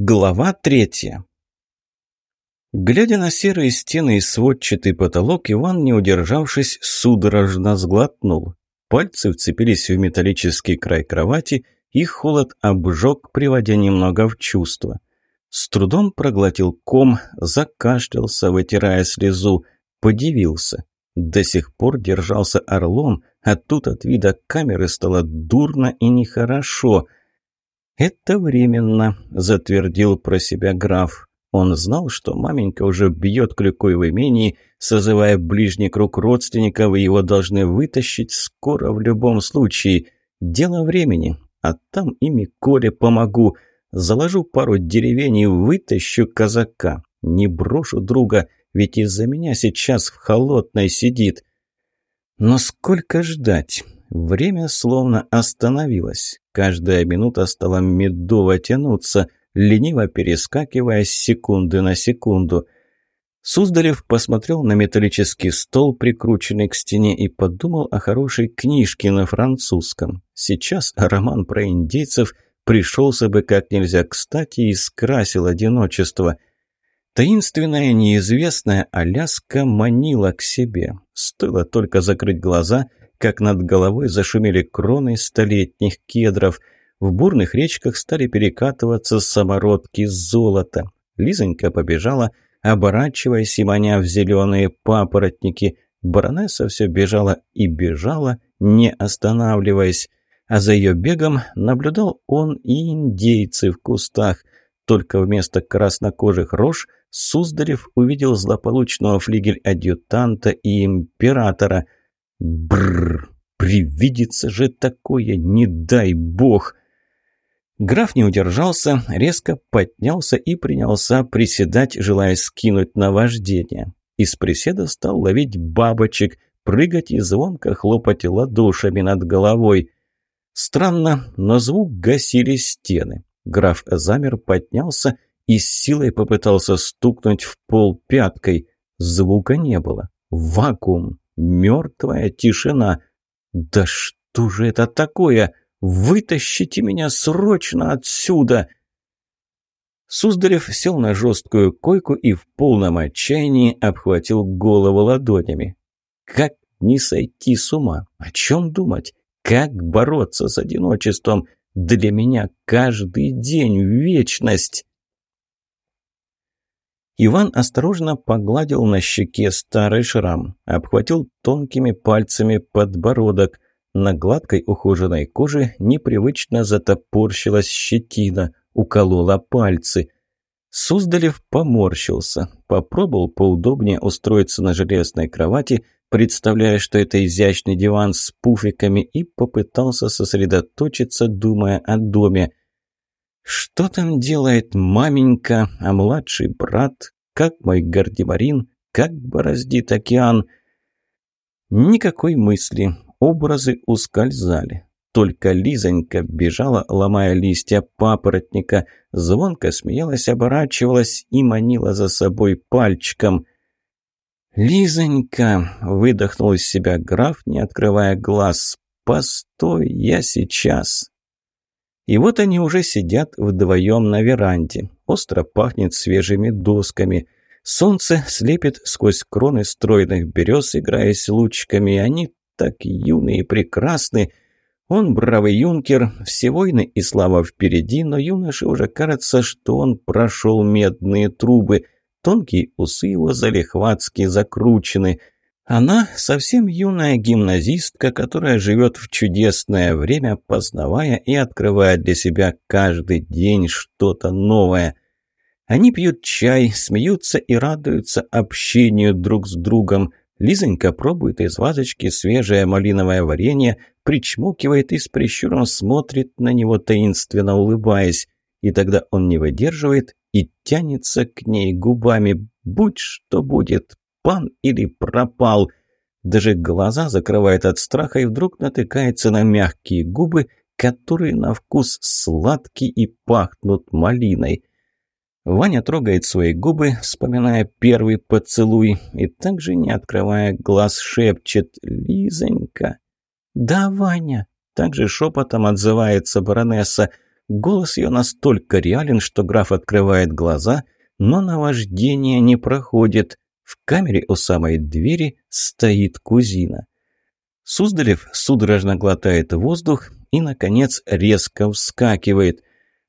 Глава третья. Глядя на серые стены и сводчатый потолок, Иван, не удержавшись, судорожно сглотнул. Пальцы вцепились в металлический край кровати, и холод обжег, приводя немного в чувство. С трудом проглотил ком, закашлялся, вытирая слезу, подивился. До сих пор держался орлом, а тут от вида камеры стало дурно и нехорошо – «Это временно», – затвердил про себя граф. Он знал, что маменька уже бьет клюкой в имении, созывая ближний круг родственников, и его должны вытащить скоро в любом случае. Дело времени, а там и Миколе помогу. Заложу пару деревень и вытащу казака. Не брошу друга, ведь из-за меня сейчас в холодной сидит. Но сколько ждать? Время словно остановилось. Каждая минута стала медово тянуться, лениво перескакивая с секунды на секунду. Суздарев посмотрел на металлический стол, прикрученный к стене, и подумал о хорошей книжке на французском. Сейчас роман про индейцев пришелся бы как нельзя кстати и скрасил одиночество – Таинственная неизвестная Аляска манила к себе. Стоило только закрыть глаза, как над головой зашумели кроны столетних кедров. В бурных речках стали перекатываться самородки золота. Лизонька побежала, оборачиваясь и маня в зеленые папоротники. Баронесса все бежала и бежала, не останавливаясь. А за ее бегом наблюдал он и индейцы в кустах. Только вместо краснокожих рож Суздарев увидел злополучного флигель-адъютанта и императора – Бррр, привидится же такое, не дай бог. Граф не удержался, резко поднялся и принялся приседать, желая скинуть наваждение. Из приседа стал ловить бабочек, прыгать и звонко хлопать ладошами над головой. Странно, но звук гасили стены. Граф замер, поднялся и с силой попытался стукнуть в пол пяткой. Звука не было. Вакуум. Мертвая тишина. «Да что же это такое? Вытащите меня срочно отсюда!» Суздарев сел на жесткую койку и в полном отчаянии обхватил голову ладонями. Как не сойти с ума? О чем думать? Как бороться с одиночеством? Для меня каждый день вечность. Иван осторожно погладил на щеке старый шрам, обхватил тонкими пальцами подбородок. На гладкой ухоженной коже непривычно затопорщилась щетина, уколола пальцы. Суздалев поморщился, попробовал поудобнее устроиться на железной кровати, представляя, что это изящный диван с пуфиками, и попытался сосредоточиться, думая о доме. Что там делает маменька, а младший брат? Как мой гардемарин? Как бороздит океан? Никакой мысли. Образы ускользали. Только Лизонька бежала, ломая листья папоротника, звонко смеялась, оборачивалась и манила за собой пальчиком. «Лизонька!» — выдохнул из себя граф, не открывая глаз. «Постой, я сейчас!» И вот они уже сидят вдвоем на веранде. Остро пахнет свежими досками. Солнце слепит сквозь кроны стройных берез, играясь лучками. Они так юные и прекрасны. Он бравый юнкер, все войны и слава впереди, но юноше уже кажется, что он прошел медные трубы. Тонкие усы его залихватски закручены – она совсем юная гимназистка, которая живет в чудесное время, познавая и открывая для себя каждый день что-то новое. Они пьют чай, смеются и радуются общению друг с другом. Лизонька пробует из вазочки свежее малиновое варенье, причмокивает и с прищуром смотрит на него, таинственно улыбаясь. И тогда он не выдерживает и тянется к ней губами. «Будь что будет, пан или пропал. Даже глаза закрывает от страха и вдруг натыкается на мягкие губы, которые на вкус сладкие и пахнут малиной. Ваня трогает свои губы, вспоминая первый поцелуй, и также, не открывая глаз, шепчет «Лизонька». «Да, Ваня», — также шепотом отзывается баронесса. Голос ее настолько реален, что граф открывает глаза, но наваждение не проходит. В камере у самой двери стоит кузина. Суздалев судорожно глотает воздух и, наконец, резко вскакивает.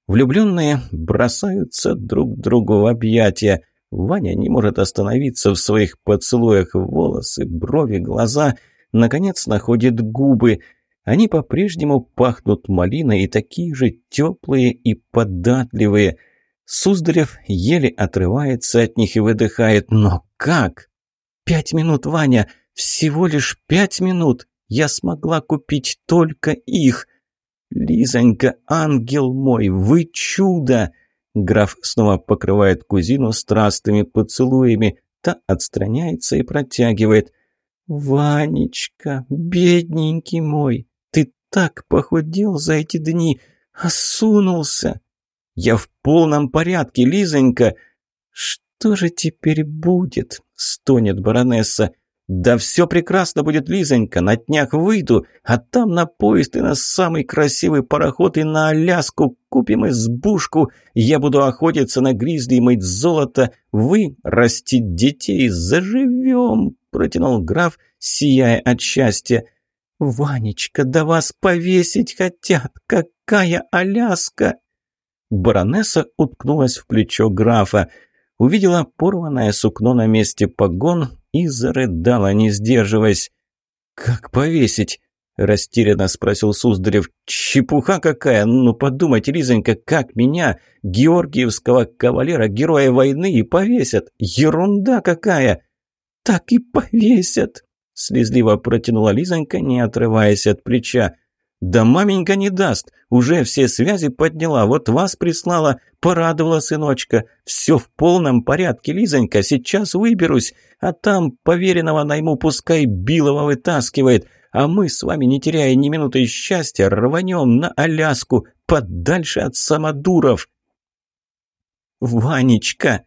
Влюбленные бросаются друг другу в объятия. Ваня не может остановиться в своих поцелуях волосы, брови, глаза. Наконец находит губы. Они по-прежнему пахнут малиной и такие же теплые и податливые. Суздалев еле отрывается от них и выдыхает. Но как? Пять минут, Ваня! Всего лишь пять минут! Я смогла купить только их! «Лизонька, ангел мой, вы чудо!» Граф снова покрывает кузину страстными поцелуями. Та отстраняется и протягивает. «Ванечка, бедненький мой, ты так похудел за эти дни, осунулся!» «Я в полном порядке, Лизонька!» «Что же теперь будет?» — стонет баронесса. «Да все прекрасно будет, Лизонька, на днях выйду, а там на поезд и на самый красивый пароход и на Аляску купим избушку. Я буду охотиться на гризли и мыть золото. Вы растить детей заживем», — протянул граф, сияя от счастья. «Ванечка, да вас повесить хотят! Какая Аляска!» Баронесса уткнулась в плечо графа. Увидела порванное сукно на месте погон, и зарыдала, не сдерживаясь. «Как повесить?» – растерянно спросил Суздарев. «Чепуха какая! Ну подумайте, Лизонька, как меня, георгиевского кавалера, героя войны, и повесят! Ерунда какая!» «Так и повесят!» – слезливо протянула Лизонька, не отрываясь от плеча. «Да маменька не даст. Уже все связи подняла. Вот вас прислала. Порадовала сыночка. Все в полном порядке, Лизонька. Сейчас выберусь. А там поверенного найму пускай Билова вытаскивает. А мы с вами, не теряя ни минуты счастья, рванем на Аляску. Подальше от самодуров». «Ванечка!»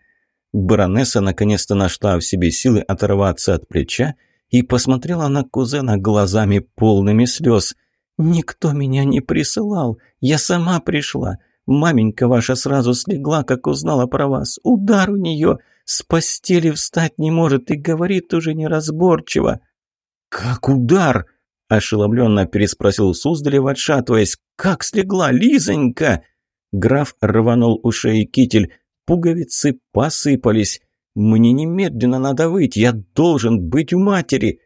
Баронесса наконец-то нашла в себе силы оторваться от плеча и посмотрела на кузена глазами полными слез – «Никто меня не присылал. Я сама пришла. Маменька ваша сразу слегла, как узнала про вас. Удар у нее. С постели встать не может и говорит уже неразборчиво». «Как удар?» – ошеломленно переспросил Суздалев, отшатываясь. «Как слегла, Лизонька?» Граф рванул у шеи китель. Пуговицы посыпались. «Мне немедленно надо выйти. Я должен быть у матери».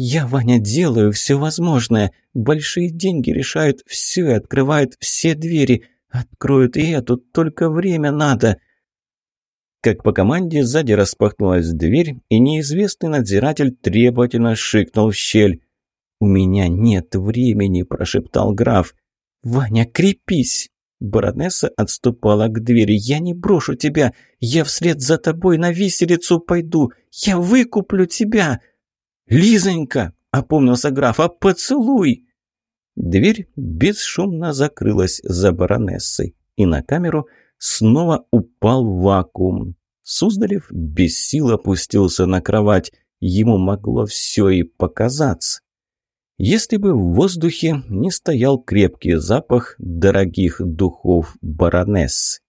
«Я, Ваня, делаю все возможное. Большие деньги решают все и открывают все двери. Откроют и эту, только время надо». Как по команде сзади распахнулась дверь, и неизвестный надзиратель требовательно шикнул в щель. «У меня нет времени», – прошептал граф. «Ваня, крепись!» Баронесса отступала к двери. «Я не брошу тебя! Я вслед за тобой на виселицу пойду! Я выкуплю тебя!» «Лизонька!» – опомнился граф. «А поцелуй!» Дверь бесшумно закрылась за баронессой, и на камеру снова упал вакуум. Суздалев без сил опустился на кровать. Ему могло все и показаться. Если бы в воздухе не стоял крепкий запах дорогих духов баронессы.